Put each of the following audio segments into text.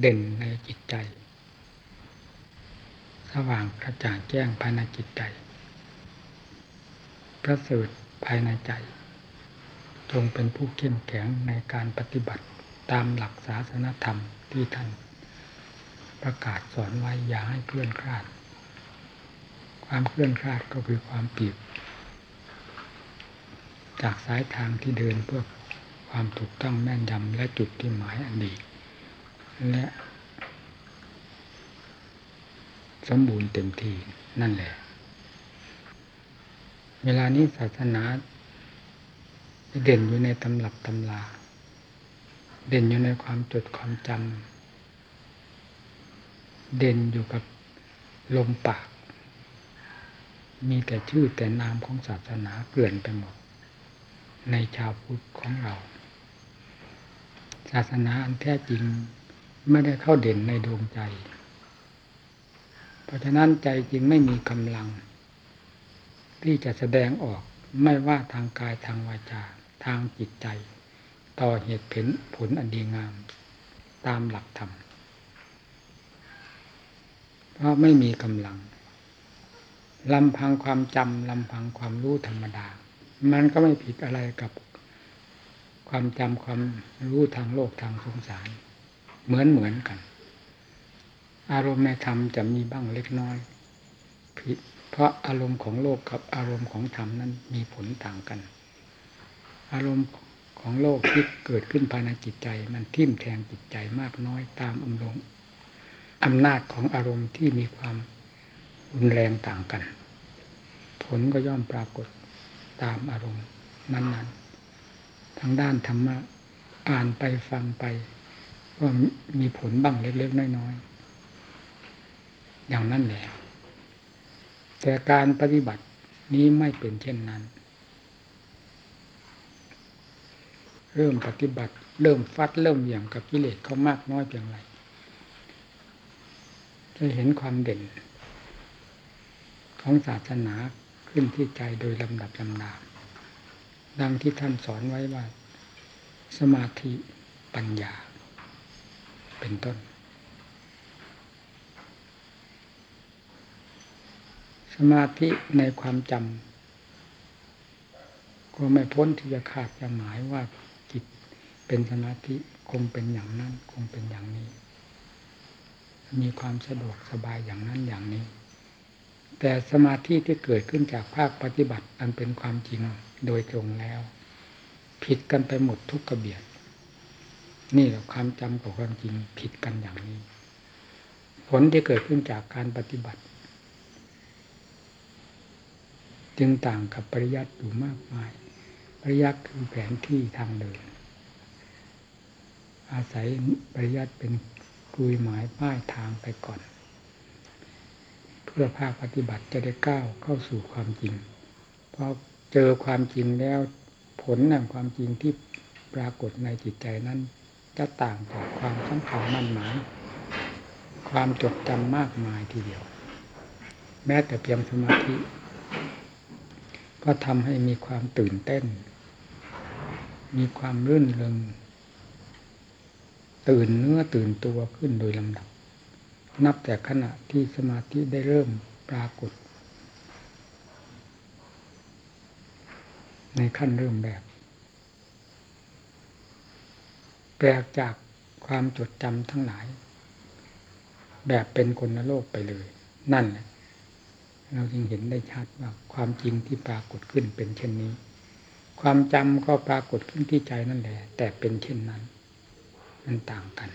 เด่นในจิตใจ สว่างกระจ่างแจ้งภายในจิตใจ ประเสริฐภายในใจ จงเป็นผู้เข้มแข็งในการปฏิบัติตามหลักศาสนธรรมที่ท่านประกาศสอนไว้อย่าให้เคลื่อนคลาด ความเคลื่อนคลาดก็คือความปีบจากสายทางที่เดินเพื่อความถูกต้องแม่นยำและจุดที่หมายอันดี และสมบูรณ์เต็มทีนั่นแหละ เวลานี้ศาสนาเด่นอยู่ในตำรับตำลา เด่นอยู่ในความจดความจำเด่นอยู่กับลมปาก มีแต่ชื่อแต่นามของศาสนาเกลื่อนไปหมด ในชาวพุทธของเรา ศาสนาอันแท้จริง ไม่ได้เข้าเด่นในดวงใจ เพราะฉะนั้นใจจริงไม่มีกำลัง ที่จะแสดงออกไม่ว่าทางกายทางวาจา ทางจิตใจ ต่อเหตุผลผลอันดีงาม ตามหลักธรรม เพราะไม่มีกำลังลำพังความจำลำพังความรู้ธรรมดา มันก็ไม่ผิดอะไรกับความจำความรู้ทางโลกทางสงสาร เหมือนเหมือนกัน อารมณ์ในธรรมจะมีบ้างเล็กน้อยผิดเพราะอารมณ์ของโลกกับอารมณ์ของธรรมนั้นมีผลต่างกัน อารมณ์ของโลกที่เกิดขึ้นภายในจิตใจ มันทิ่มแทงจิตใจมากน้อยตามอำนาจอำนาจของอารมณ์ที่มีความรุนแรงต่างกัน ผลก็ย่อมปรากฏตามอารมณ์นั้นๆทางด้านธรรมะอ่านไปฟังไป ก็มีผลบ้างเล็กๆน้อยๆอย่างนั้นแหละแต่การปฏิบัตินี้ไม่เป็นเช่นนั้น เริ่มปฏิบัติ เริ่มฟัดเริ่มอย่างกับกิเลสเขามากน้อยเพียงไรจะเห็นความเด่น ของศาสนาขึ้นที่ใจโดยลำดับลำดาดังที่ท่านสอนไว้ว่า สมาธิปัญญา เป็นต้น สมาธิในความจำก็ไม่พ้นที่จะขาดจะหมายว่าจิตเป็นสมาธิคงเป็นอย่างนั้น คงเป็นอย่างนี้ มีความสะดวกสบายอย่างนั้นอย่างนี้ แต่สมาธิที่เกิดขึ้นจากภาคปฏิบัติอันเป็นความจริงโดยตรงแล้ว ผิดกันไปหมดทุกกระเบียด นี่แหละความจำกับความจริงผิดกันอย่างนี้ ผลที่เกิดขึ้นจากการปฏิบัติ จึงต่างกับปริยัติอยู่มากมาย ปริยัติคือแผนที่ทางเดิน อาศัยปริยัติเป็นกุยหมายป้ายทางไปก่อน เพื่อภาคปฏิบัติจะได้ก้าวเข้าสู่ความจริงพอเจอความจริงแล้วผลแห่งความจริงที่ปรากฏในจิตใจนั้น จะต่างจากความสำคัญมั่นหมาย ความจดจำมากมายทีเดียว แม้แต่เพียงสมาธิ ก็ทำให้มีความตื่นเต้น มีความรื่นเริงตื่นเนื้อตื่นตัวขึ้นโดยลำดับ นับแต่ขณะที่สมาธิได้เริ่มปรากฏ ในขั้นเริ่มแบบ แปลกจากความจดจำทั้งหลาย แบบเป็นคนโลกไปเลย นั่นแหละเราจึงเห็นได้ชัดว่าความจริงที่ปรากฏขึ้นเป็นเช่นนี้ ความจำก็ปรากฏขึ้นที่ใจนั่นแหละ แต่เป็นเช่นนั้น มันต่างกัน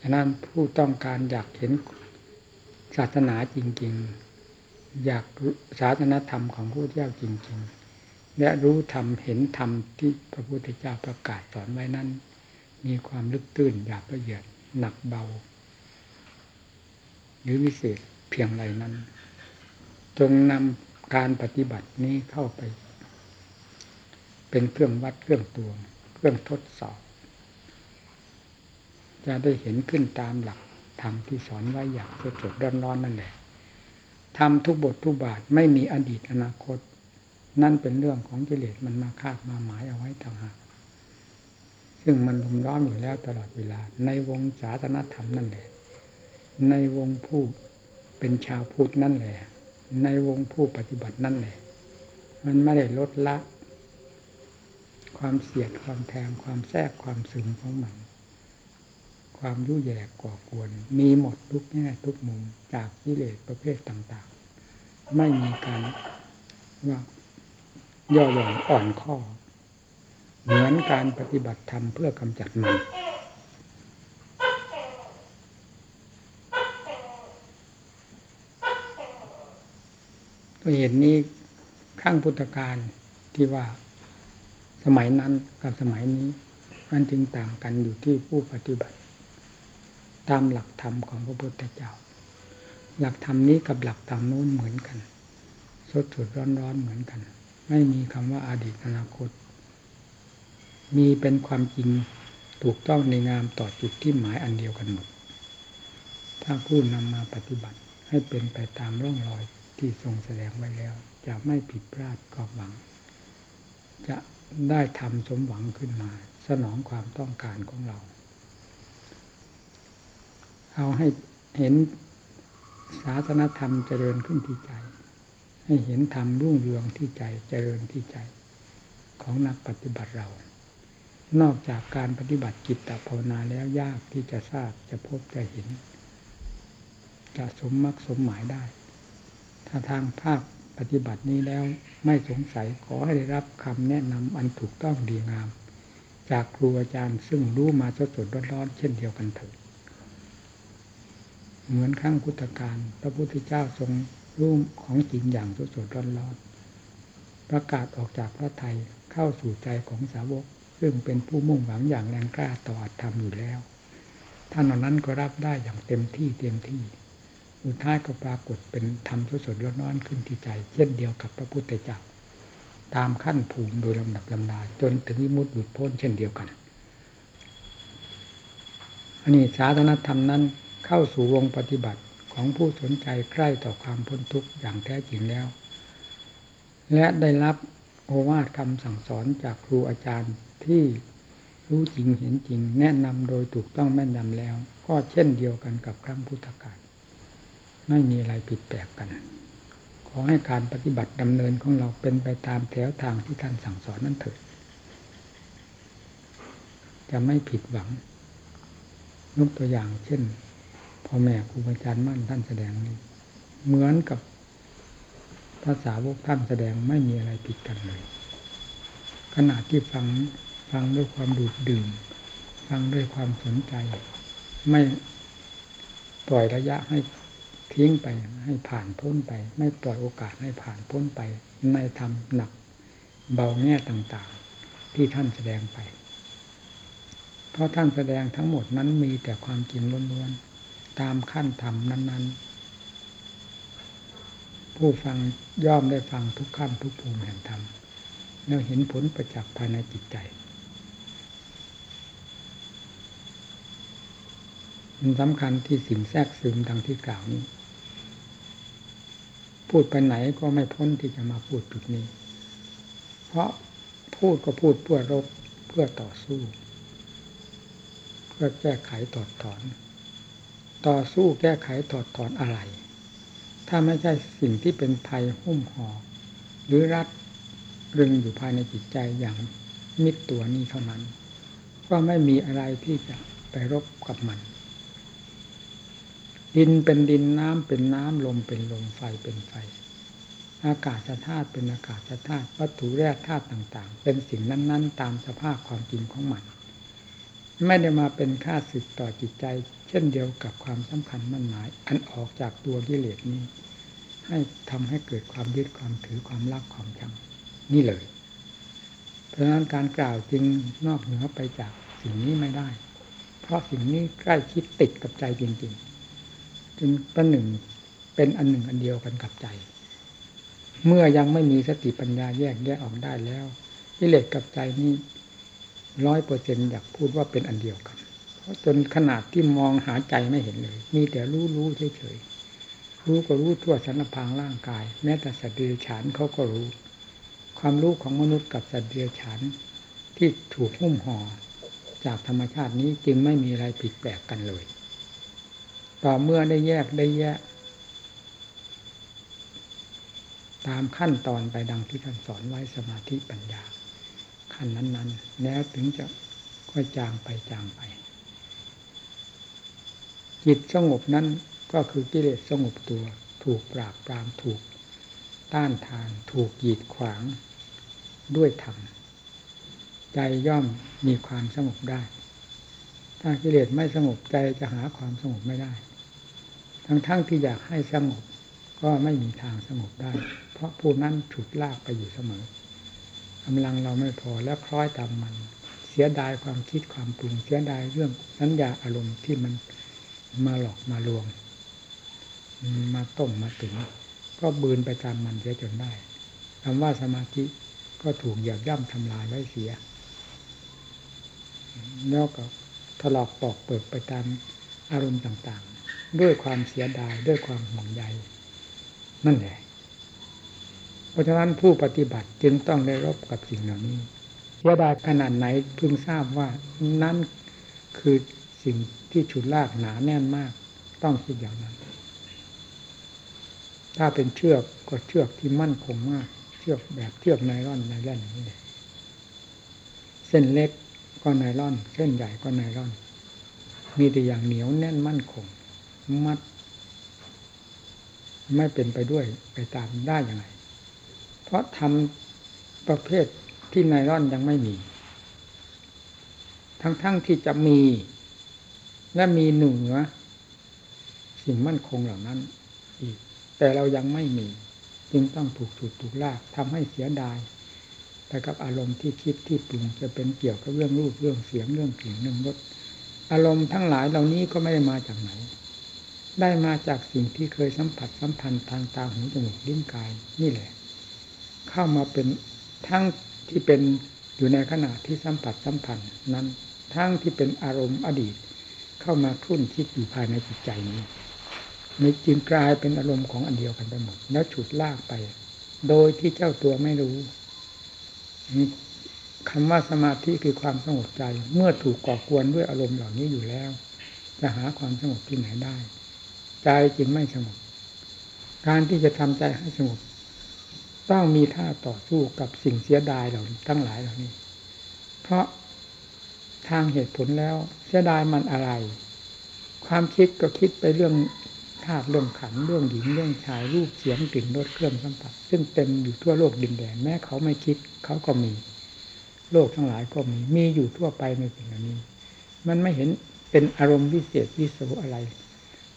ดังนั้นผู้ต้องการอยากเห็นศาสนาจริง ๆ อยากศาสนาธรรมของพระเจ้าจริง ๆ และรู้ธรรมเห็นธรรมที่พระพุทธเจ้าประกาศสอนไว้นั้น มีความลึกตื้นหยาบละเอียดหนักเบา หรือวิเศษเพียงไรนั้น จงนำการปฏิบัตินี้เข้าไป เป็นเครื่องวัดเครื่องตวง เครื่องทดสอบ จะได้เห็นขึ้นตามหลักธรรมที่สอนไว้อย่างสดสดร้อนๆนั่นแหละทำทุกบททุกบาทไม่มีอดีตอนาคต นั่นเป็นเรื่องของกิเลสมันมาคาดมาหมายเอาไว้ต่างหากซึ่งมันรุมร้อมอยู่แล้วตลอดเวลา ในวงศาสนธรรมนั่นแหละ ในวงผู้เป็นชาวพุทธนั่นแหละ ในวงผู้ปฏิบัตินั่นแหละ มันไม่ได้ลดละ ความเสียดความแทงความแทรกความซึมของมัน ความยุ่ยแย่ก่อกวน มีหมดทุกแง่ทุกมุมจากกิเลสประเภทต่าง ๆ ไม่มีการว่า ย่อหย่อนอ่อนข้อ เหมือนการปฏิบัติธรรมเพื่อกำจัดมันตัวเหตุนี้ข้างพุทธการที่ว่าสมัยนั้นกับสมัยนี้มันจึงต่างกันอยู่ที่ผู้ปฏิบัติ ตามหลักธรรมของพระพุทธเจ้า หลักธรรมนี้กับหลักธรรมโน้นเหมือนกัน สดสดร้อนร้อนเหมือนกัน ไม่มีคำว่าอาดีตอนาคต มีเป็นความจริงถูกต้องในงามต่อจุดที่หมายอันเดียวกันหมด ถ้าผู้นำมาปฏิบัติให้เป็นไปตามร่องรอยที่ทรงแสดงไว้แล้ว จะไม่ผิดพลาดกอบหวัง จะได้ทำสมหวังขึ้นมา สนองความต้องการของเรา เอาให้เห็นศาสนธรรมเจริญขึ้นที่ใจ ให้เห็นธรรมรุ่งเรืองที่ใจเจริญที่ใจของนักปฏิบัติเรา นอกจากการปฏิบัติจิตตภาวนาแล้วยากที่จะทราบจะพบจะเห็น จะสมมักสมหมายได้ ถ้าทางภาคปฏิบัตินี้แล้วไม่สงสัยขอให้ได้รับคำแนะนำอันถูกต้องดีงาม จากครูอาจารย์ซึ่งรู้มาสดสดร้อนๆเช่นเดียวกันเถิดเหมือนข้งพุทธการพระพุทธเจ้าทรง รู้ของจริงอย่างสดสดร้อนๆประกาศออกจากพระไทยเข้าสู่ใจของสาวก ซึ่งเป็นผู้มุ่งหวังอย่างแรงกล้าต่อธรรมอยู่แล้ว ท่านเหล่านั้นก็รับได้อย่างเต็มที่เต็มที่อุท้ายก็ปรากฏเป็นธรรมสดๆร้อนๆขึ้นที่ใจ เช่นเดียวกับพระพุทธเจ้าตามขั้นภูมิโดยลำดับลำดาจนถึงวิมุตติหลุดพ้นเช่นเดียวกัน อันนี้ศาสนธรรมนั้นเข้าสู่วงปฏิบัติ ของผู้สนใจใกล้ต่อความพ้นทุกข์อย่างแท้จริงแล้ว และได้รับโอวาทคำสั่งสอนจากครูอาจารย์ที่รู้จริงเห็นจริง แนะนำโดยถูกต้องแม่นยำแล้ว ก็เช่นเดียวกันกับครั้งพุทธกาลไม่มีอะไรผิดแปลกกัน ขอให้การปฏิบัติดำเนินของเราเป็นไปตามแถวทางที่ท่านสั่งสอนนั่นเถิดจะไม่ผิดหวังยกตัวอย่างเช่น พ่อแม่ครูอาจารย์มั่นท่านแสดงนี้เหมือนกับภาษาวกท่านแสดงไม่มีอะไรผิดกันเลย ขณะที่ฟังฟังด้วยความดูดดื่ม ฟังด้วยความสนใจ ไม่ปล่อยระยะให้ทิ้งไปให้ผ่านพ้นไป ไม่ปล่อยโอกาสให้ผ่านพ้นไปในธรรมหนักเบาแง่ต่างๆ ที่ท่านแสดงไป เพราะท่านแสดงทั้งหมดนั้นมีแต่ความจริงล้วนๆ ตามขั้นธรรมนั้น ๆ ผู้ฟังย่อมได้ฟังทุกขั้นทุกภูมิแห่งธรรมแล้วเห็นผลประจักษ์ภายในจิตใจมันสำคัญที่สิ่งแทรกซึมดังที่กล่าวนี้ พูดไปไหนก็ไม่พ้นที่จะมาพูดจุดนี้ เพราะพูดก็พูดเพื่อรบเพื่อต่อสู้ เพื่อแก้ไขถอดถอน ต่อสู้แก้ไขถอดถอนอะไร ถ้าไม่ใช่สิ่งที่เป็นภัยหุ้มห่อหรือรัดรึงอยู่ภายในจิตใจอย่างมิดตัวนี้เท่านั้น ก็ไม่มีอะไรที่จะไปรบกับมัน ดินเป็นดินน้ำเป็นน้ำลมเป็นลมไฟเป็นไฟ อากาศธาตุเป็นอากาศธาตุวัตถุแร่ธาตุต่าง ๆ เป็นสิ่งนั้น ๆ ตามสภาพความจริงของมัน ไม่ได้มาเป็นค่าสึกต่อจิตใจ เช่นเดียวกับความสำคัญมั่นหมาย อันออกจากตัวกิเลสนี้ ให้ทำให้เกิดความยึดความถือความรักความชังนี่เลย เพราะฉะนั้นการกล่าวจึงนอกเหนือไปจากสิ่งนี้ไม่ได้ เพราะสิ่งนี้ใกล้คิดติดกับใจจริง ๆ จึงประหนึ่งเป็นอันหนึ่งอันเดียวกันกับใจ เมื่อยังไม่มีสติปัญญาแยกแยกออกได้แล้วกิเลสกับใจนี้ ร้อยเปอร์เซ็นอยากพูดว่าเป็นอันเดียวกัน เพราะจนขนาดที่มองหาใจไม่เห็นเลย มีแต่รู้รู้เฉยๆรู้ก็รู้ทั่วสารพางร่างกาย แม้แต่สัตว์เดรัจฉานเขาก็รู้ ความรู้ของมนุษย์กับสัตว์เดรัจฉานที่ถูกหุ้มห่อจากธรรมชาตินี้จึงไม่มีอะไรผิดแปลกกันเลย ต่อเมื่อได้แยกได้แยก ตามขั้นตอนไปดังที่ท่านสอนไว้สมาธิปัญญา ขั้นนั้น ๆ แล้วถึงจะค่อยจางไปจางไป จิตสงบนั้นก็คือกิเลสสงบตัว ถูกปราบปรามถูก ต้านทานถูกหยีดขวางด้วยธรรมใจย่อมมีความสงบได้ ถ้ากิเลสไม่สงบใจจะหาความสงบไม่ได้ ทั้งๆทที่อยากให้สงบก็ไม่มีทางสงบได้ เพราะผู้นั้นฉุดลากไปอยู่เสมอ กำลังเราไม่พอแล้วคล้อยตามมัน เสียดายความคิดความปรุงเสียดายเรื่องสัญญาอารมณ์ที่มันมาหลอกมาลวง มาต้มมาถึงก็บืนไปตามมันเสียจนได้คำว่าสมาธิก็ถูกเหยียบย่ำทำลายไว้เสียแล้วก็ถลอกปอกเปิดไปตามอารมณ์ต่างๆ ด้วยความเสียดายด้วยความห่วงใยนั่นแหละ ราะฉะนั้นผู้ปฏิบัติจึงต้องได้รบกับสิ่งเหล่านี้เสียดายขนาดไหนเพิ่งทราบว่านั่นคือสิ่งที่ฉุดลากหนาแน่นมาก ต้องคิดอย่างนั้น ถ้าเป็นเชือกก็เชือกที่มั่นคงมาก เชือกแบบเชือกไนล่อนไนแล่นนี่เลยเส้นเล็กก็ไนล่อน เส้นใหญ่ก็ไนล่อน มีแต่อย่างเหนียวแน่นมั่นคง มัด ไม่เป็นไปด้วยไปตามได้ยังไง เพราะทำประเภทที่ไนล่อนยังไม่มี ทั้งๆทที่จะมี และมีหนึ่งวะสิ่งมั่นคงเหล่านั้นอีก แต่เรายังไม่มี จึงต้องถูกถูกถูกลากทำให้เสียดายไปกับอารมณ์ที่คิดที่ปรุงจะเป็นเกี่ยวกับเรื่องรูปเรื่องเสียงเรื่องกลิ่นเรื่องรสอารมณ์ทั้งหลายเหล่านี้ก็ไม่ได้มาจากไหน ได้มาจากสิ่งที่เคยสัมผัสสัมพันธ์ทางตาหูจมูกลิ้นกายนี่แหละ เข้ามาเป็นทั้งที่เป็นอยู่ในขณะที่สัมผัสสัมพันธ์นั้นทั้งที่เป็นอารมณ์อดีต เข้ามาคลุ่นคิดอยู่ภายในจิตใจนี้ในจึงกลายเป็นอารมณ์ของอันเดียวกันไปหมดแล้วฉุดลากไป โดยที่เจ้าตัวไม่รู้คำว่าสมาธิคือความสงบใจ เมื่อถูกก่อกวนด้วยอารมณ์เหล่านี้อยู่แล้ว จะหาความสงบที่ไหนได้ ใจจึงไม่สงบการที่จะทำใจให้สงบ ต้องมีท่าต่อสู้กับสิ่งเสียดายเหล่าทั้งหลายเหล่านี้ เพราะทางเหตุผลแล้ว เสียดายมันอะไร ความคิดก็คิดไปเรื่องธาตุเรื่องขันเรื่องหญิงเรื่องชายรูปเสียงกลิ่นรสเครื่องสัมผัสซึ่งเต็มอยู่ทั่วโลกดินแดนแม้เขาไม่คิดเขาก็มี โลกทั้งหลายก็มีมีอยู่ทั่วไปในสิ่งเหล่านี้ มันไม่เห็นเป็นอารมณ์พิเศษวิโสอะไร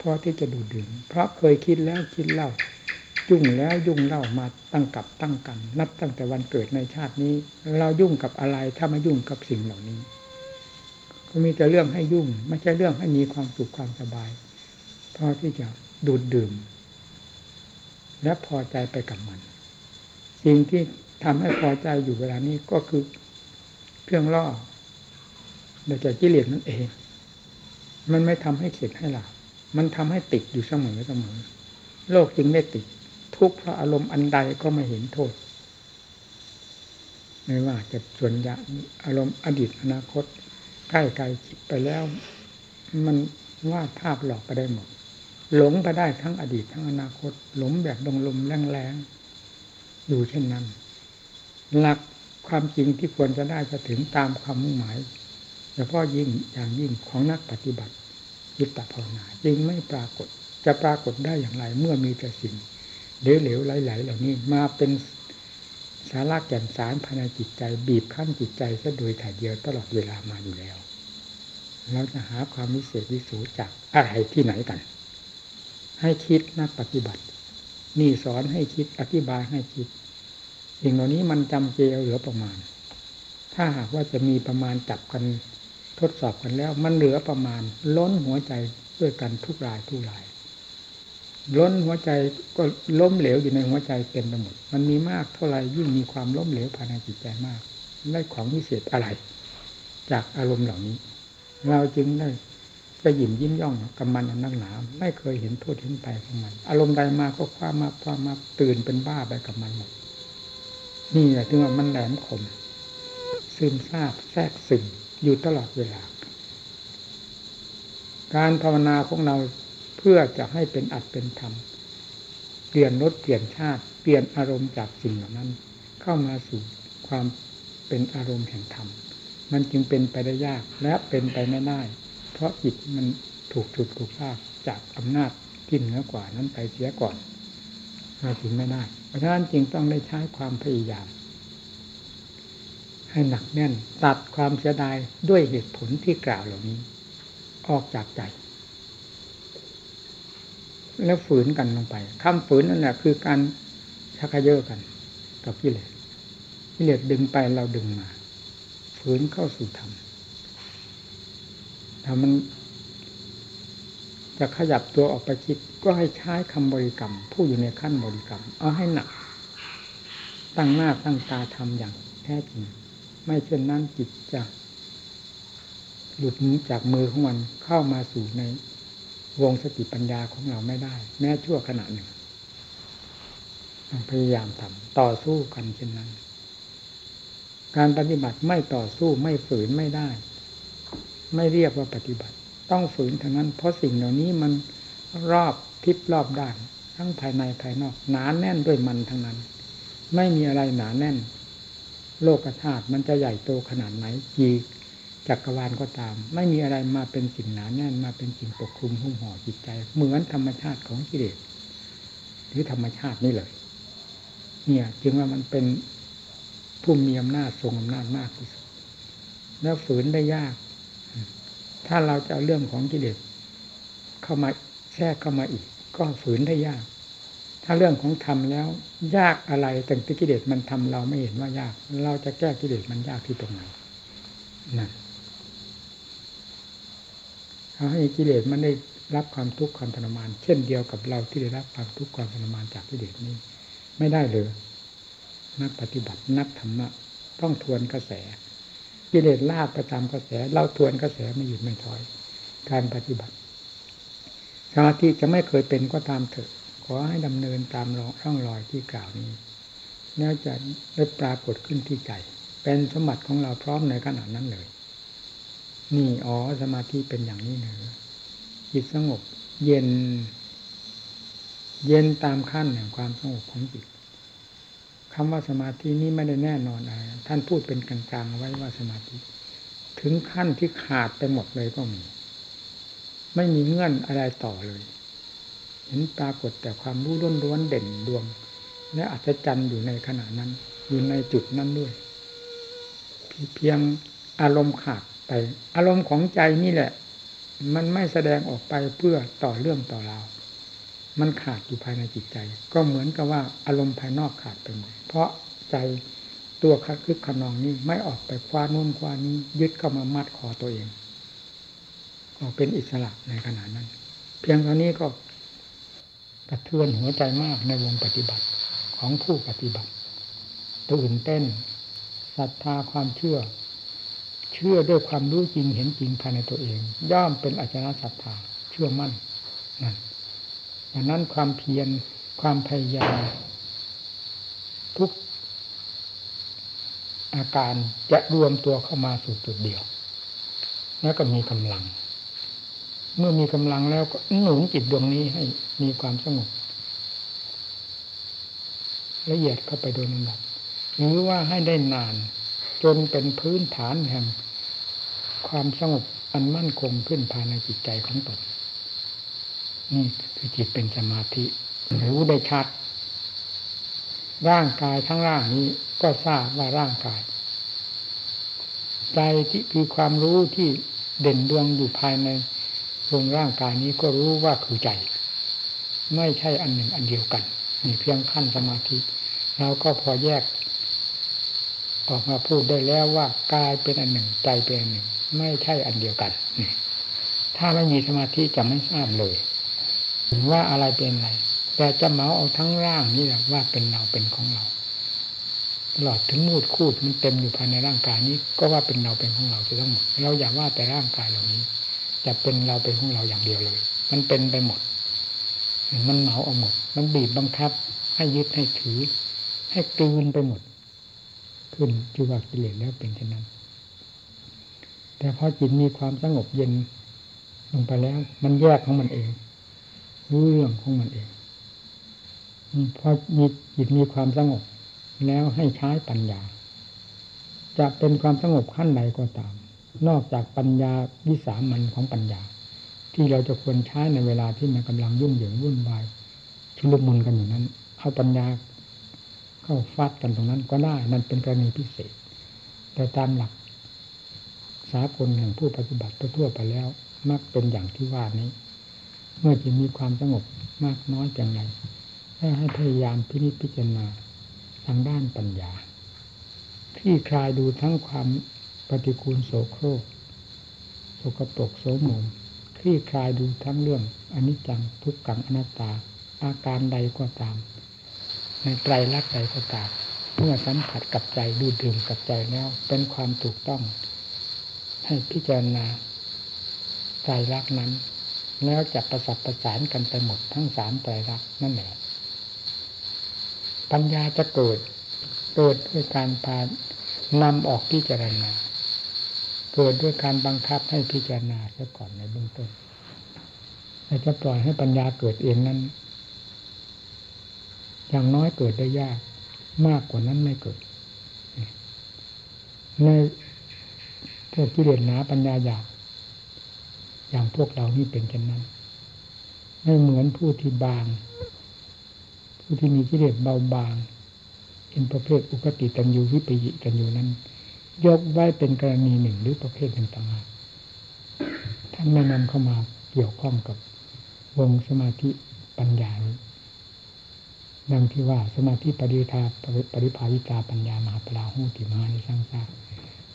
พอที่จะดูดดื่มเพราะเคยคิดแล้วคิดเล่า ยุ่งแล้วยุ่งเล่ามาตั้งกับตั้งกัน นับตั้งแต่วันเกิดในชาตินี้ เรายุ่งกับอะไรถ้าไม่ยุ่งกับสิ่งเหล่านี้ ก็มีแต่เรื่องให้ยุ่ง ไม่ใช่เรื่องให้มีความสุขความสบายพอที่จะดูดดื่ม และพอใจไปกับมัน สิ่งที่ทำให้พอใจอยู่เวลานี้ก็คือเครื่องล่อโดยจากกิเลสนั่นเอง มันไม่ทำให้เข็ดให้หลับมันทำให้ติดอยู่เสมอเสมอโลกจึงไม่ติด ทุกเพราะอารมณ์อันใดก็ไม่เห็นโทษ ไม่ว่าจะส่วนยะอารมณ์อดีตอนาคตใกล้ไกลคิดไปแล้ว มันวาดภาพหลอกไปได้หมด หลงไปได้ทั้งอดีตทั้งอนาคต หลงแบบดงลมแรงๆอยู่เช่นนั้น หลักความจริงที่ควรจะได้จะถึงตามความมุ่งหมายเฉพาะยิ่งอย่างยิ่งของนักปฏิบัติยิตตภาวนาจึงไม่ปรากฏจะปรากฏได้อย่างไรเมื่อมีแต่สิ่ง เหลวๆไหลๆเหล่านี้มาเป็นสาระแก่นสารภายในจิตใจบีบขั้นจิตใจซะโดยถ่ายเดียวตลอดเวลามาอยู่แล้วเราจะหาความวิเศษวิสูจากอะไรที่ไหนกัน ให้คิดนักปฏิบัติ นี่สอนให้คิดอธิบายให้คิดสิ่งเหล่านี้มันจำเจเหลือประมาณ ถ้าหากว่าจะมีประมาณจับกันทดสอบกันแล้ว มันเหลือประมาณล้นหัวใจด้วยกันทุกรายทุกราย ล้นหัวใจก็ล้มเหลวอยู่ในหัวใจเต็มไปหมด มันมีมากเท่าไรยิ่งมีความล้มเหลวภายในจิตใจมาก ได้ของวิเศษอะไร จากอารมณ์เหล่านี้ เราจึงได้จะหยิมยิ้มย่องกับมันนักหนา ไม่เคยเห็นโทษเห็นไปของมัน อารมณ์ใดมาก็คว้ามาคว้ามาตื่นเป็นบ้าไปกับมันหมด นี่แหละถึงว่ามันแหลมคม ซึมซาบแทรกซึมอยู่ตลอดเวลา การภาวนาของเรา เพื่อจะให้เป็นอัดเป็นธรรมเปลี่ยนรสเปลี่ยนชาติเปลี่ยนอารมณ์จากสิ่งเหล่านั้น เข้ามาสู่ความเป็นอารมณ์แห่งธรรมมันจึงเป็นไปได้ยากและเป็นไปไม่ได้ เพราะจิตมันถูกจุดถูกลากจากอำนาจที่เหนือกว่านั้นไปเสียก่อนมาถึงไม่ได้ เพราะฉะนั้นจึงต้องได้ใช้ความพยายาม ให้หนักแน่นตัดความเสียดายด้วยเหตุผลที่กล่าวเหล่านี้ ออกจากใจ แล้วฝืนกันลงไปคำฝืนนั่นแหละคือการชักเยอะกันกับกิเลสกิเลสดึงไปเราดึงมา ฝืนเข้าสู่ธรรมถ้ามัน จะขยับตัวออกไปคิด ก็ให้ใช้คำบริกรรม ผู้อยู่ในขั้นบริกรรม เอาให้หนัก ตั้งหน้าตั้งตาทำอย่างแท้จริง ไม่เช่นนั้นจิตจะหลุดจากมือของมันเข้ามาสู่ใน วงสติปัญญาของเราไม่ได้ แม้ชั่วขณะหนึ่งพยายามทำต่อสู้กันเช่นนั้น การปฏิบัติไม่ต่อสู้ไม่ฝืนไม่ได้ ไม่เรียกว่าปฏิบัติ ต้องฝืนทั้งนั้น เพราะสิ่งเหล่านี้มันรอบทิพรอบด้าน ทั้งภายในภายนอกหนาแน่นด้วยมันทั้งนั้น ไม่มีอะไรหนาแน่น โลกธาตุมันจะใหญ่โตขนาดไหนกี่ จักรวาลก็ตาม ไม่มีอะไรมาเป็นสิ่งหนาแน่นมาเป็นสิ่งปกคลุมหุ้มห่อจิตใจ เหมือนธรรมชาติของกิเลสหรือธรรมชาตินี่เลย เนี่ย จึงว่ามันเป็นผู้มีอำนาจทรงอำนาจมากที่สุดแล้วฝืนได้ยาก ถ้าเราจะเอาเรื่องของกิเลสเข้ามาแทรกเข้ามาอีก ก็ฝืนได้ยาก ถ้าเรื่องของธรรมแล้ว ยากอะไรแต่ที่กิเลสมันทำเราไม่เห็นว่ายาก เราจะแก้กิเลสมันยากที่ตรงไหนนั่น เอาให้กิเลสมันได้รับความทุกข์ความทรมาน เช่นเดียวกับเราที่ได้รับความทุกข์ความทรมานจากกิเลสนี้ ไม่ได้เลยนักปฏิบัตินักธรรมะต้องทวนกระแส กิเลสลากไปตามกระแส เราทวนกระแสไม่หยุดไม่ถอย การปฏิบัติสมาธิจะไม่เคยเป็นก็ตามเถอะ ขอให้ดำเนินตามร่องรอยที่กล่าวนี้แล้วจะได้ปรากฏขึ้นที่ใจ เป็นสมบัติของเราพร้อมในขณะนั้นเลย นี่อ๋อสมาธิเป็นอย่างนี้เนอจิตสงบ เย็น เย็นตามขั้นแห่งความสงบของจิตคำว่าสมาธินี้ไม่ได้แน่นอนอะไรท่านพูดเป็นกลางๆไว้ว่าสมาธิ ถึงขั้นที่ขาดไปหมดเลยก็มี ไม่มีเงื่อนอะไรต่อเลยเห็นปรากฏแต่ความรู้ล้วนๆเด่นดวง และอัศจรรย์อยู่ในขณะนั้น อยู่ในจุดนั้นด้วย เพียงอารมณ์ขาด อารมณ์ของใจนี่แหละ มันไม่แสดงออกไปเพื่อต่อเรื่องต่อราวมันขาดอยู่ภายในจิตใจ ก็เหมือนกับว่าอารมณ์ภายนอกขาดไปหมดเพราะใจตัวคัดคึกขนองนี้ไม่ออกไปคว้านุ่นคว้านี้ยึดเข้ามามัดคอตัวเอง ออกเป็นอิสระในขณะนั้น เพียงเท่านี้ก็กระเทือนหัวใจมากในวงปฏิบัติของผู้ปฏิบัติตื่นเต้นศรัทธาความเชื่อ ชื่อด้วยความรู้จริงเห็นจริงภายในตัวเอง ย่อมเป็นอาจารย์ศรัทธาเชื่อมั่นนั่นดังนั้นความเพียรความพยายามทุกอาการจะรวมตัวเข้ามาสู่จุดเดียว แล้วก็มีกำลัง เมื่อมีกำลังแล้วก็หนุนจิตดวงนี้ให้มีความสงบละเอียดเข้าไปโดยลำดับหรือว่าให้ได้นาน จนเป็นพื้นฐานแห่ง ความสงบอันมั่นคงขึ้นภายในจิตใจของตน นี่คือจิตเป็นสมาธิ รู้ได้ชัด ร่างกายทั้งร่างนี้ก็ทราบว่าร่างกาย ใจที่คือความรู้ที่เด่นดวงอยู่ภายในดวงร่างกายนี้ก็รู้ว่าคือใจ ไม่ใช่อันหนึ่งอันเดียวกันนี่เพียงขั้นสมาธิเราก็พอแยก ออกมาพูดได้แล้วว่ากายเป็นอันหนึ่งใจเป็นอันหนึ่ง ไม่ใช่อันเดียวกัน ถ้าไม่มีสมาธิจะไม่ทราบเลยว่าอะไรเป็นอะไร แต่จะเมาเอาทั้งร่างนี่แหละว่าเป็นเราเป็นของเรา ตลอดถึงมูดคูดมันเต็มอยู่ภายในร่างกายนี้ ก็ว่าเป็นเราเป็นของเราจะทั้งหมด เราอย่าว่าแต่ร่างกายเหล่านี้ จะเป็นเราเป็นของเราอย่างเดียวเลย มันเป็นไปหมด มันเหมาเอาหมด มันบีบบังคับ ให้ยึดให้ถือ ให้กลืนไปหมด ขึ้นจีว่ากิเลสแล้วเป็นเช่นนั้น แต่พอจิตมีความสงบเย็นลงไปแล้ว มันแยกของมันเอง รู้เรื่องของมันเองพอมีจิตมีความสงบ แล้วให้ใช้ปัญญา จะเป็นความสงบขั้นใดก็ตาม นอกจากปัญญาวิสามันของปัญญา ที่เราจะควรใช้ในเวลาที่มันกำลังยุ่งเหยิงวุ่นวายชุลมุนกันอยู่นั้น เอาปัญญาเข้าฟาดกันตรงนั้นก็ได้นั่นเป็นกรณีพิเศษ แต่ตามหลัก สากลแห่งผู้ปฏิบัติทั่วไปแล้ว มักเป็นอย่างที่ว่านี้ เมื่อจะมีความสงบมากน้อยอย่างไรให้พยายามพินิจพิจารณาทางด้านปัญญาที่คลายดูทั้งความปฏิกูลโสโครกโสกปรกโสมมคลี่คลายดูทั้งเรื่องอนิจจังทุกขังอนัตตา อาการใดก็ตาม ในไตรลักษณ์ใดก็ตาม เมื่อสัมผัสกับใจดูดื่มกับใจแล้ว เป็นความถูกต้อง ให้พิจารณาไตรลักนั้น แล้วจะประสับประสานกันไปหมดทั้งสามไตรลักนั่นแหละปัญญาจะเกิดเกิดด้วยการพานำออกพิจารณา เกิดด้วยการบังคับให้พิจารณาซะก่อนในเบื้องต้นแต่จะปล่อยให้ปัญญาเกิดเองนั้น อย่างน้อยเกิดได้ยาก มากกว่านั้นไม่เกิด ใน พวกกิเลสหนาปัญญาหยาบอย่างพวกเรานี่เป็นเช่นนั้น ไม่เหมือนผู้ที่บาง ผู้ที่มีกิเลสเบาบางเป็นประเภทอุกติตันยูวิปยิกันยูนั้น ยกไว้เป็นกรณีหนึ่งหรือประเภทหนึ่งต่างหากท่านไม่นำเข้ามาเกี่ยวข้องกับวงสมาธิปัญญานี้ดังที่ว่าสมาธิปริธาปริภาวิตาปัญญามหาปราหูติมาในสร้างสาง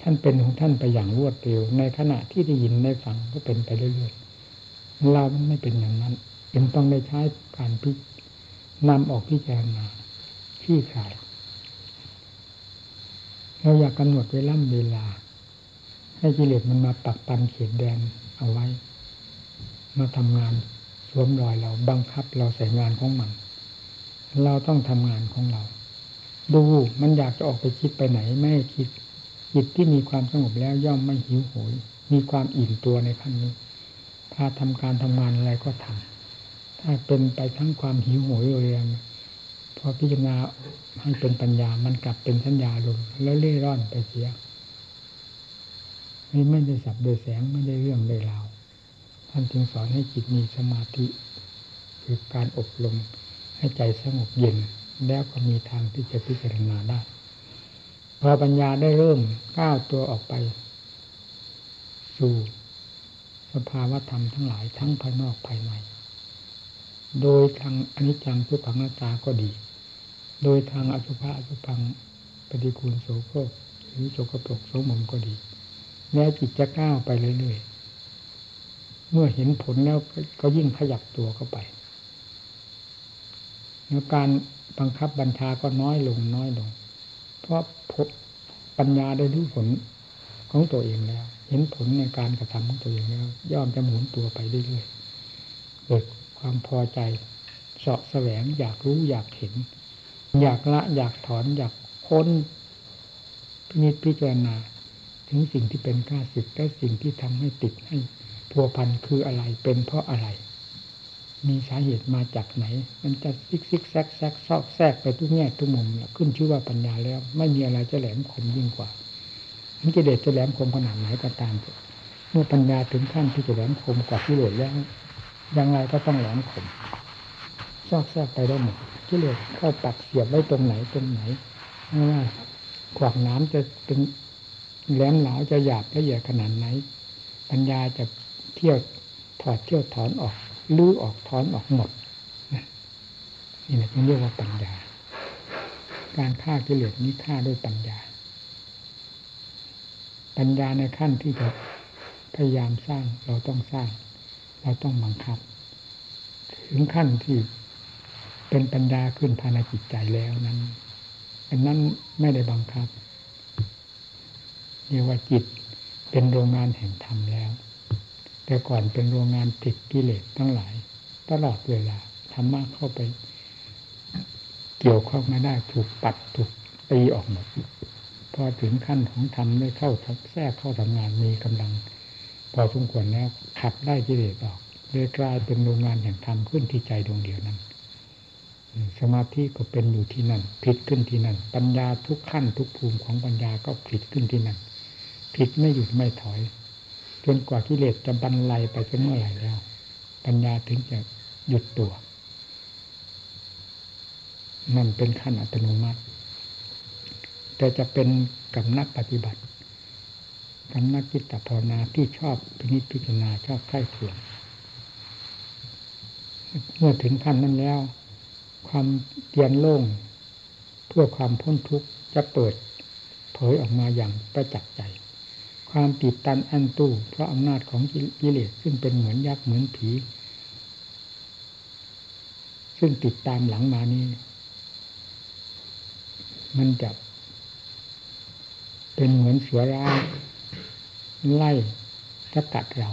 ท่านเป็นของท่านไปอย่างรวดเร็ว ในขณะที่ได้ยินได้ฟังก็เป็นไปเรื่อยๆเราไม่เป็นอย่างนั้นเป็นต้องได้ใช้การพินำออกพิจารณาขี้ขายเราอยากกำหนดเวลาเวลา ให้กิเลสมันมาปักปันเขียนแดนเอาไว้ มาทำงานสวมรอยเราบังคับเราใส่งานของมัน เราต้องทำงานของเรา ดูมันอยากจะออกไปคิดไปไหนไม่ให้คิด จิตที่มีความสงบแล้วย่อมไม่หิวโหย มีความอิ่มตัวในขั้นนี้พาทำการทำงานอะไรก็ทำถ้าเป็นไปทั้งความหิวโหยเรียงพอพิจารณาให้เป็นปัญญามันกลับเป็นสัญญาลงแล้วเล่ร่อนไปเสียนี่ไม่ได้สับโดยแสงไม่ได้เรื่องเลยราวท่านจึงสอนให้จิตมีสมาธิ คือการอบรมให้ใจสงบเย็น แล้วก็มีทางที่จะพิจารณาได้ พอปัญญาได้เริ่มก้าวตัวออกไป สู่สภาวธรรมทั้งหลายทั้งภายนอกภายใน โดยทางอนิจจังทุกขังนาตาก็ดี โดยทางอสุภะอสุพังปฏิคูลโสโครกหรือโสกปรกโสมมก็ดีแม้จิตจะก้าวไปเรื่อยๆ เมื่อเห็นผลแล้วก็ยิ่งขยับตัวเข้าไปแล้วการบังคับบัญชาก็น้อยลงน้อยลง เพราะพบปัญญาได้รู้ผลของตัวเองแล้ว เห็นผลในการกระทำของตัวเองแล้ว ย่อมจะหมุนตัวไปเรื่อยๆเกิดความพอใจเสาะแสวงอยากรู้อยากเห็น อยากละอยากถอนอยากค้นพินิจพิจารณา ถึงสิ่งที่เป็นข้าศึกและสิ่งที่ทำให้ติดให้พัวพันคืออะไรเป็นเพราะอะไร มีสาเหตุมาจากไหน มันจะซิกซิกแซกแซกซอกแซกไปทุกแง่ทุกมุมขึ้นชื่อว่าปัญญาแล้ว ไม่มีอะไรจะแหลมคมยิ่งกว่ามันจะเด็ดจะแหลมคมขนาดไหนก็ตามเมื่อปัญญาถึงขั้นที่จะแหลมคมกว่าที่เหลือแล้วยังไงก็ต้องแหลมคมซอกแซกไปได้หมดกิเลสเข้าปักเสียบไว้ตรงไหนตรงไหนว่าขวากน้ำจะเป็นแหลมเหลาจะหยาบละเอียดขนาดไหน ปัญญาจะเที่ยวถอดเที่ยวถอนออก ลื้อออกถอนออกหมดนี่แหละเรียกว่าปัญญา การฆ่ากิเลสนี้ฆ่าด้วยปัญญา ปัญญาในขั้นที่จะพยายามสร้างเราต้องสร้าง เราต้องบังคับ ถึงขั้นที่เป็นปัญญาขึ้นภายในจิตใจแล้วนั้นอันนั้นไม่ได้บังคับเรียกว่าจิตเป็นโรงงานแห่งธรรมแล้ว แต่ก่อนเป็นโรงงานติดกิเลสทั้งหลาย ตลอดเวลาธรรมะเข้าไป เกี่ยวข้องไม่ได้ถูกปัดถูกตีออกหมดพอถึงขั้นของธรรมได้เข้าแทรกเข้าทำงานมีกำลัง พอสมควรแล้วขับไล่กิเลสออกเลยกลายเป็นโรงงานแห่งธรรมขึ้นที่ใจดวงเดียวนั้นสมาธิก็เป็นอยู่ที่นั่นผิดขึ้นที่นั่น ปัญญาทุกขั้นทุกภูมิของปัญญาก็ผิดขึ้นที่นั่นผิดไม่หยุดไม่ถอย จนกว่ากิเลสจะบรรลัยไปเป็นเมื่อไหร่แล้ว ปัญญาถึงจะหยุดตัว มันเป็นขั้นอัตโนมัติ แต่จะเป็นกับนักปฏิบัติกับนักจิตภาวนาที่ชอบพินิจพิจารณาชอบใคร่ครวญเมื่อถึงขั้นนั้นแล้ว ความเตียนโล่งเพื่อความพ้นทุกข์จะเปิดเผยออกมาอย่างประจักษ์ใจ ความติดตันอันตู้ เพราะอำนาจของกิเลสซึ่งเป็นเหมือนยักษ์เหมือนผี ซึ่งติดตามหลังมานี้ มันจะเป็นเหมือนเสือร้ายไล่สกัดเรา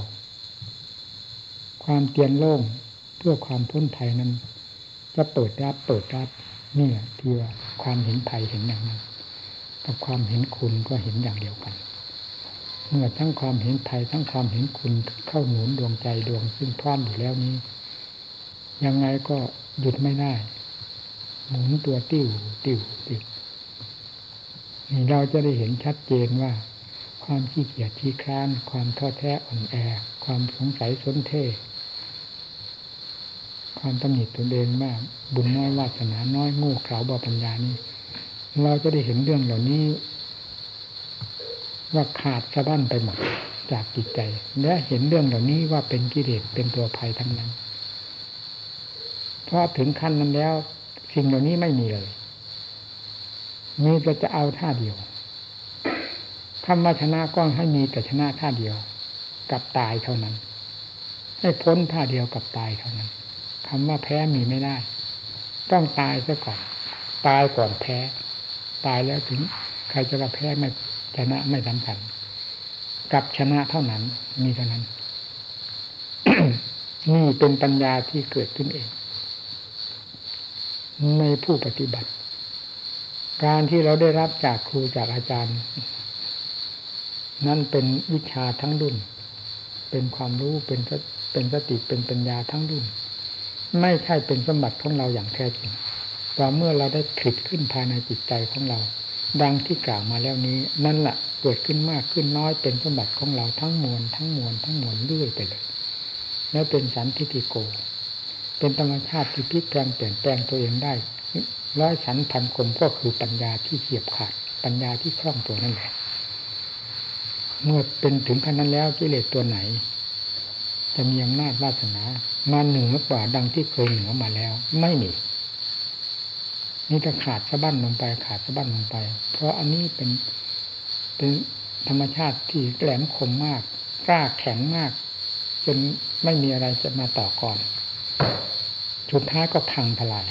ความเตียนโล่งเพื่อความพ้นภัยนั้น จะเปิดรับเปิดรับนี่แหละที่ว่าความเห็นภัยเห็นอย่างนั้นกับความเห็นคุณก็เห็นอย่างเดียวกัน เมื่อทั้งความเห็นภัยทั้งความเห็นคุณเข้าหนุนดวงใจดวงซึ่งพร้อมอยู่แล้วนี้ ยังไงก็หยุดไม่ได้ หมุนตัวติ้วติ้วติ้วเราจะได้เห็นชัดเจนว่า ความขี้เกียจขี้คร้าน ความท้อแท้อ่อนแอ ความสงสัยสนเทความตำหนิตนเองว่าบุญน้อยวาสนาน้อยโง่เขลาบาปัญญานี้เราจะได้เห็นเรื่องเหล่านี้ ว่าขาดสะบั้นไปหมดจากจิตใจ และเห็นเรื่องเหล่านี้ว่าเป็นกิเลสเป็นตัวภัยทั้งนั้น เพราะถึงขั้นนั้นแล้ว สิ่งเหล่านี้ไม่มีเลย มีแต่จะเอาท่าเดียวคำว่าชนะก็ให้มีแต่ชนะท่าเดียว กับตายเท่านั้น ให้พ้นท่าเดียวกับตายเท่านั้นคำว่าแพ้มีไม่ได้ ต้องตายซะก่อน ตายก่อนแพ้ ตายแล้วถึง ใครจะมาแพ้ไม่ ชนะไม่สำคัญกับชนะเท่านั้น มีเท่านั้น นี่เป็นปัญญาที่เกิดขึ้นเอง ในผู้ปฏิบัติ การที่เราได้รับจากครูจากอาจารย์ นั่นเป็นวิชาทั้งรุ่นเป็นความรู้เป็นเป็นสติเป็นปัญญาทั้งรุ่นไม่ใช่เป็นสมบัติของเราอย่างแท้จริงต่อเมื่อเราได้ผลิตขึ้นภายในจิตใจของเรา ดังที่กล่าวมาแล้วนี้ นั่นแหละเกิดขึ้นมากขึ้นน้อยเป็นสมบัติของเราทั้งมวลทั้งมวลทั้งมวลเรื่อยไปเลย แล้วเป็นสันทิฏฐิโก เป็นธรรมชาติที่พลิกแปลงเปลี่ยนแปลงตัวเองได้ร้อยชั้นพันคมก็คือปัญญาที่เฉียบขาด ปัญญาที่คล่องตัวนั่นแหละเมื่อเป็นถึงขั้นนั้นแล้วกิเลสตัวไหน จะมีอำนาจวาสนามาเหนึ่งกว่าดังที่เคยเหนือมาแล้ว ไม่มี นี่จะขาดสะบั้นลงไปขาดสะบั้นลงไป เพราะอันนี้เป็นเป็นธรรมชาติที่แหลมคมมากกล้าแข็งมาก จนไม่มีอะไรจะมาต่อก่อนสุดท้ายก็พังทลาย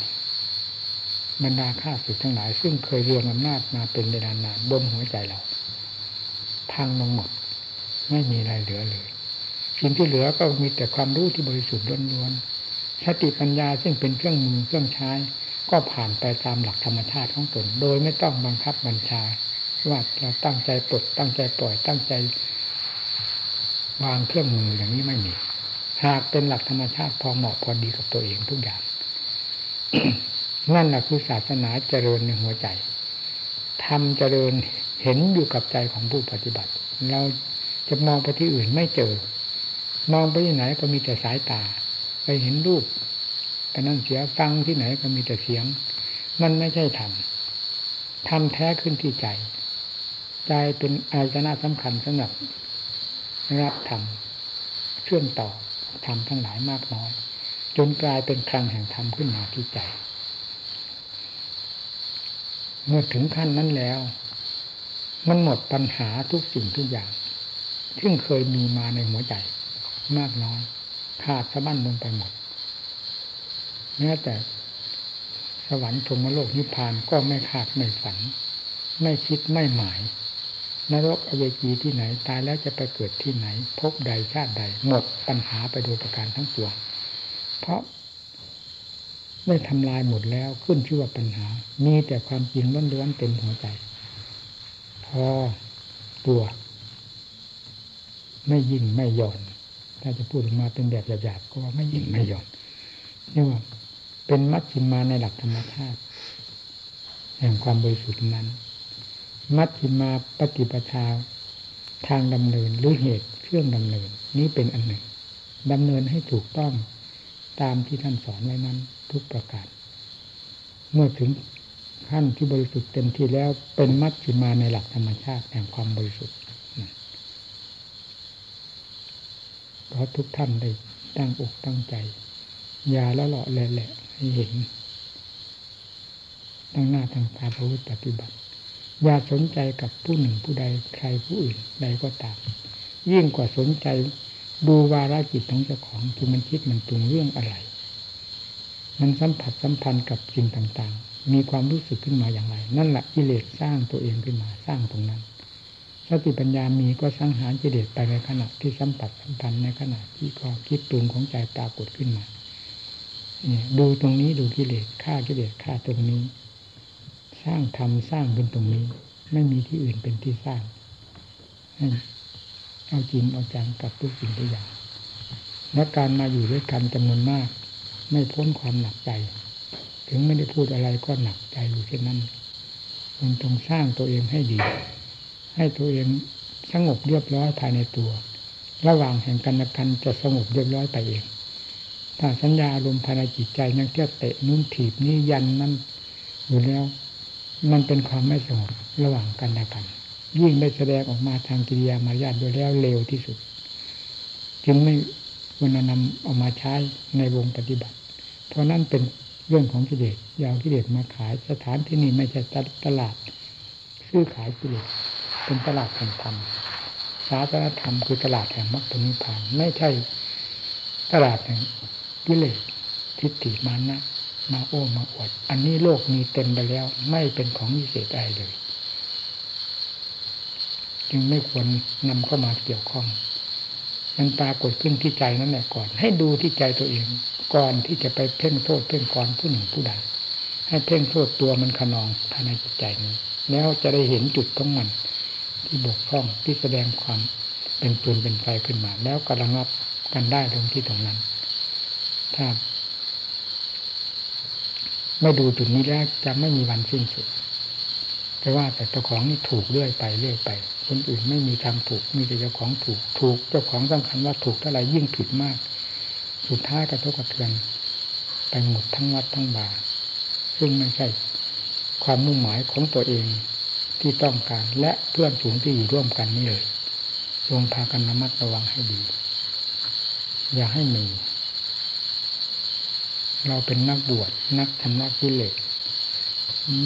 บรรดาข้าศึกทั้งหลาย ซึ่งเคยเรียงอำนาจมาเป็นเวลานานบนหัวใจเรา พังลงหมด ไม่มีอะไรเหลือเลยสิ่งที่เหลือก็มีแต่ความรู้ที่บริสุทธิ์ล้วนๆสติปัญญาซึ่งเป็นเครื่องมือเครื่องใช้ ก็ผ่านไปตามหลักธรรมชาติของตน โดยไม่ต้องบังคับบัญชา ว่าเราตั้งใจปลดตั้งใจปล่อยตั้งใจ วางเครื่องมืออย่างนี้ไม่มีหากเป็นหลักธรรมชาติพอเหมาะพอดีกับตัวเองทุกอย่าง นั่นแหละคือศาสนาเจริญในหัวใจทำเจริญเห็นอยู่กับใจของผู้ปฏิบัติ เราจะมองไปที่อื่นไม่เจอ มองไปที่ไหนก็มีแต่สายตา ไปเห็นรูป แต่นั่นเสียฟังที่ไหนก็มีแต่เสียง มันไม่ใช่ธรรมธรรมแท้ขึ้นที่ใจ ใจเป็นอายตนะสำคัญสำหรับรับธรรมเชื่อมต่อธรรมทั้งหลายมากน้อย จนกลายเป็นคลังแห่งธรรมขึ้นมาที่ใจ เมื่อถึงขั้นนั้นแล้ว มันหมดปัญหาทุกสิ่งทุกอย่างซึ่งเคยมีมาในหัวใจมากน้อย ขาดสะบั้นลงไปหมด แม้แต่สวรรค์พรมโลกนิพพานก็ไม่ขาดไม่ฝัน ไม่คิดไม่หมายนรกอเวจีที่ไหน ตายแล้วจะไปเกิดที่ไหน พบใดชาติใด หมดปัญหาไปโดยประการทั้งปวงเพราะได้ทำลายหมดแล้วขึ้นชื่อว่าปัญหา มีแต่ความจริงล้วนๆเต็มหัวใจ พออตัว ไม่ยิ่งไม่หย่อน ถ้าจะพูดออกมาเป็นแบบหยาบๆก็ว่าไม่ยิ่งไม่หย่อนนี่ว่า เป็นมัชฌิมาในหลักธรรมชาติ แห่งความบริสุทธิ์นั้น มัชฌิมาปฏิปทาทางดำเนินหรือเหตุเครื่องดำเนิน นี้เป็นอันหนึ่งดำเนินให้ถูกต้องตามที่ท่านสอนไว้นั้น ทุกประการ เมื่อถึงขั้นที่บริสุทธิ์เต็มที่แล้วเป็นมัชฌิมาในหลักธรรมชาติแห่งความบริสุทธิ์เพราะทุกท่านได้ตั้งอกตั้งใจ ยาละเลาะแหละ ให้เห็นตั้งหน้าตั้งตาพระพุทธปฏิบัติ อย่าสนใจกับผู้หนึ่งผู้ใดใครผู้อื่นใดก็ตามยิ่งกว่าสนใจดูวาระจิตของเจ้าของที่มันคิดมันปรุงเรื่องอะไร มันสัมผัสสัมพันธ์กับสิ่งต่างๆ มีความรู้สึกขึ้นมาอย่างไร นั่นแหละกิเลสสร้างตัวเองขึ้นมาสร้างตรงนั้นสติปัญญามีก็สังหารกิเลสไปในขณะที่สัมผัสสัมพันธ์ในขณะที่ความคิดปรุงของใจปรากฏขึ้นมา ดูตรงนี้ดูกิเลสฆ่ากิเลสฆ่าตรงนี้ สร้างธรรมสร้างขึ้นตรงนี้ ไม่มีที่อื่นเป็นที่สร้างเอาจริงเอาจังกับทุกสิ่งทุกอย่างและการมาอยู่ด้วยกันจำนวนมาก ไม่พ้นความหนักใจ ถึงไม่ได้พูดอะไรก็หนักใจอยู่เช่นนั้นมันต้องสร้างตัวเองให้ดี ให้ตัวเองสงบเรียบร้อยภายในตัว ระหว่างแห่งกันและกันจะสงบเรียบร้อยไปเอง ถ้าสัญญาอารมณ์ภายในจิตใจยังเที่ยวเตะนุ่นถีบนี่ยันนั่นอยู่แล้ว มันเป็นความไม่สงบระหว่างกันและกัน ยิ่งได้แสดงออกมาทางกิริยามารยาทโดยแล้วเร็วที่สุด จึงไม่ควรนำเอามาใช้ในวงปฏิบัติ เพราะนั่นเป็นเรื่องของกิเลสยาวกิเลสมาขายสถานที่นี้ไม่ใช่ตลาดซื้อขายกิเลสเป็นตลาดแห่งธรรมศาสนธรรมคือตลาดแห่งมรรคนิพพาน ไม่ใช่ตลาดแห่ง กิเลสทิฏฐิมานะมาโอ้มาอวด อันนี้โลกมีเต็มไปแล้ว ไม่เป็นของวิเศษอะไรเลย จึงไม่ควรนำเข้ามาเกี่ยวข้อง มันปรากฏขึ้นที่ใจนั่นแหละก่อน ให้ดูที่ใจตัวเอง ก่อนที่จะไปเพ่งโทษเพ่งกรผู้หนึ่งผู้ใดให้เพ่งโทษตัวมันขนองภายในจิตใจนี้ แล้วจะได้เห็นจุดของมัน ที่บกพร่องที่แสดงความเป็นปืนเป็นไฟขึ้นมา แล้วก็ระงับกันได้ตรงที่ตรงนั้น ถ้าไม่ดูจุดนี้แล้วจะไม่มีวันสิ้นสุดแต่ว่าแต่เจ้าของนี่ถูกเรื่อยไปเรื่อยไป คนอื่นไม่มีทางถูก มีแต่เจ้าของถูก ถูกเจ้าของสำคัญว่าถูกเท่าไรยิ่งผิดมาก สุดท้ายกระทบกระเทือน ไปหมดทั้งวัดทั้งบาซึ่งไม่ใช่ความมุ่งหมายของตัวเองที่ต้องการและเพื่อนฝูงที่อยู่ร่วมกันนี่เลยลงพากันระมัดระวังให้ดี อย่าให้มี เราเป็นนักบวชนักชำระกิเลส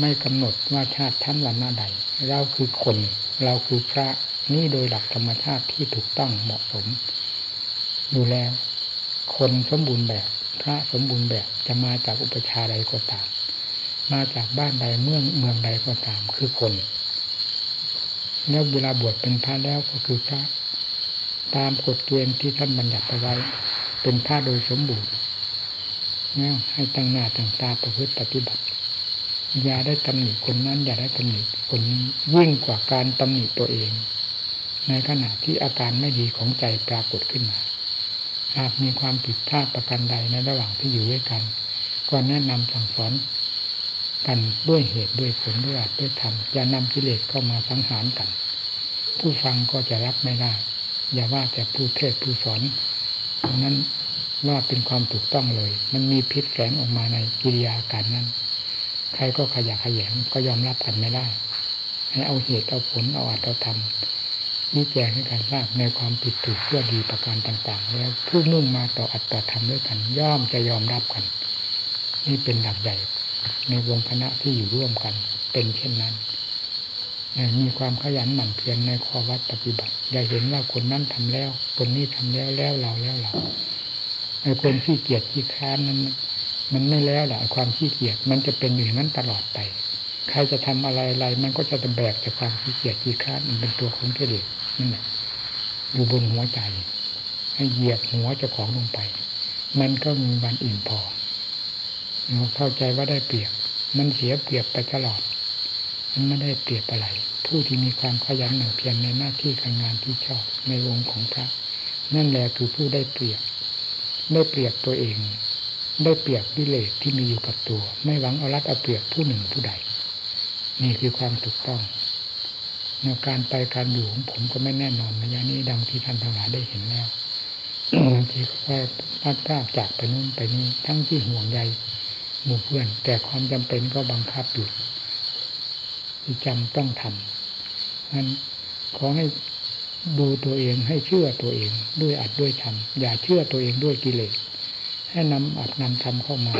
ไม่กำหนดว่าชาติชั้นวันหน้าใด เราคือคน เราคือพระนี่โดยหลักธรรมชาติที่ถูกต้องเหมาะสมดูแล้ว คนสมบูรณ์แบบ พระสมบูรณ์แบบจะมาจากอุปชาใดก็ตาม มาจากบ้านใดเมืองเมืองใดก็ตามคือคน แล้วเวลาบวชเป็นพระแล้วก็คือพระ ตามกฎเกณฑ์ที่ท่านบัญญัติไว้ เป็นพระโดยสมบูรณ์ ให้ตั้งหน้าตั้งตาประพฤติปฏิบัติ อย่าได้ตำหนิคนนั้น อย่าได้ตำหนิคนนี้ยิ่งกว่าการตำหนิตัวเอง ในขณะที่อาการไม่ดีของใจปรากฏขึ้นมาหากมีความผิดพลาดประการใดในระหว่างที่อยู่ด้วยกันก็แนะนำสั่งสอนกันด้วยเหตุด้วยผลด้วยอาจด้วยธรรมอย่านำกิเลสเข้ามาสังหารกัน ผู้ฟังก็จะรับไม่ได้ อย่าว่าแต่ผู้เทศผู้สอนนั้น ว่าเป็นความถูกต้องเลย มันมีพิษแฝงออกมาในกิริยาการนั้น ใครก็ขยะขยงก็ยอมรับกันไม่ได้ ให้เอาเหตุเอาผลเอาอัตเอาธรรมนี่แจงให้การทราบในความผิดถูกเพื่อดีประการต่าง ๆ แล้วผู้มุ่งมาต่ออัตต่อธรรมด้วยกัน ย่อมจะยอมรับกัน นี่เป็นหลักใหญ่ ในวงคณะที่อยู่ร่วมกัน เป็นเช่นนั้นมีความขยันหมั่นเพียรในข้อวัดปฏิบัติ อย่าเห็นว่าคนนั้นทำแล้ว คนนี้ทำแล้วแล้วเราแล้วเรา ไอ้คนที่เกียจที่ค้านนั้นมันไม่แล้วแหละความขี้เกียจมันจะเป็นอย่างนั้นตลอดไป ใครจะทำอะไรอะไรมันก็จะแบกจากความขี้เกียจขี้ค้านมันเป็นตัวของกิเลสนั่นแหละอยู่บนหัวใจ ให้เหยียบหัวเจ้าของลงไป มันก็มีวันอิ่มพอเราเข้าใจว่าได้เปรียบ มันเสียเปรียบไปตลอด มันไม่ได้เปรียบอะไร ผู้ที่มีความขยันหมั่นเพียรในหน้าที่การงานที่ชอบในวงของพระ นั่นแหละคือผู้ได้เปรียบ ได้เปรียบตัวเอง ได้เปรียบวิเลศที่มีอยู่กับตัว ไม่หวังเอารัดเอาเปรียบผู้หนึ่งผู้ใด นี่คือความถูกต้องในการไปการอยู่ของผมก็ไม่แน่นอนระยะนี้ดังที่ท่านทั้งหลายได้เห็นแล้วบางที่ว่าพัดพลาดจากไปนู่นไปนี่ทั้งที่ห่วงใยหมู่เพื่อน แต่ความจำเป็นก็บังคับอยู่ที่จำต้องทำนั้นขอให้ ดูตัวเองให้เชื่อตัวเอง ด้วยอัดด้วยทำอย่าเชื่อตัวเองด้วยกิเลสให้นำอัดนำทำเข้ามา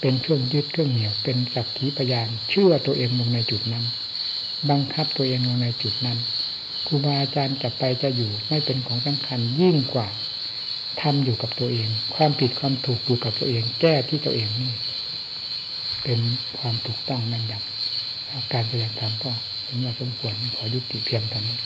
เป็นเครื่องยึดเครื่องเหนี่ยวเป็นสักขีพยานเชื่อตัวเองลงในจุดนั้น บังคับตัวเองลงในจุดนั้นครูบาอาจารย์จะไปจะอยู่ไม่เป็นของสำคัญยิ่งกว่าทำอยู่กับตัวเอง ความผิดความถูกอยู่กับตัวเอง แก้ที่ตัวเองนี่เป็นความถูกต้องแม่นยำการแสดงธรรมก็เห็นว่าสมควรขอยุติเพียงเท่านี้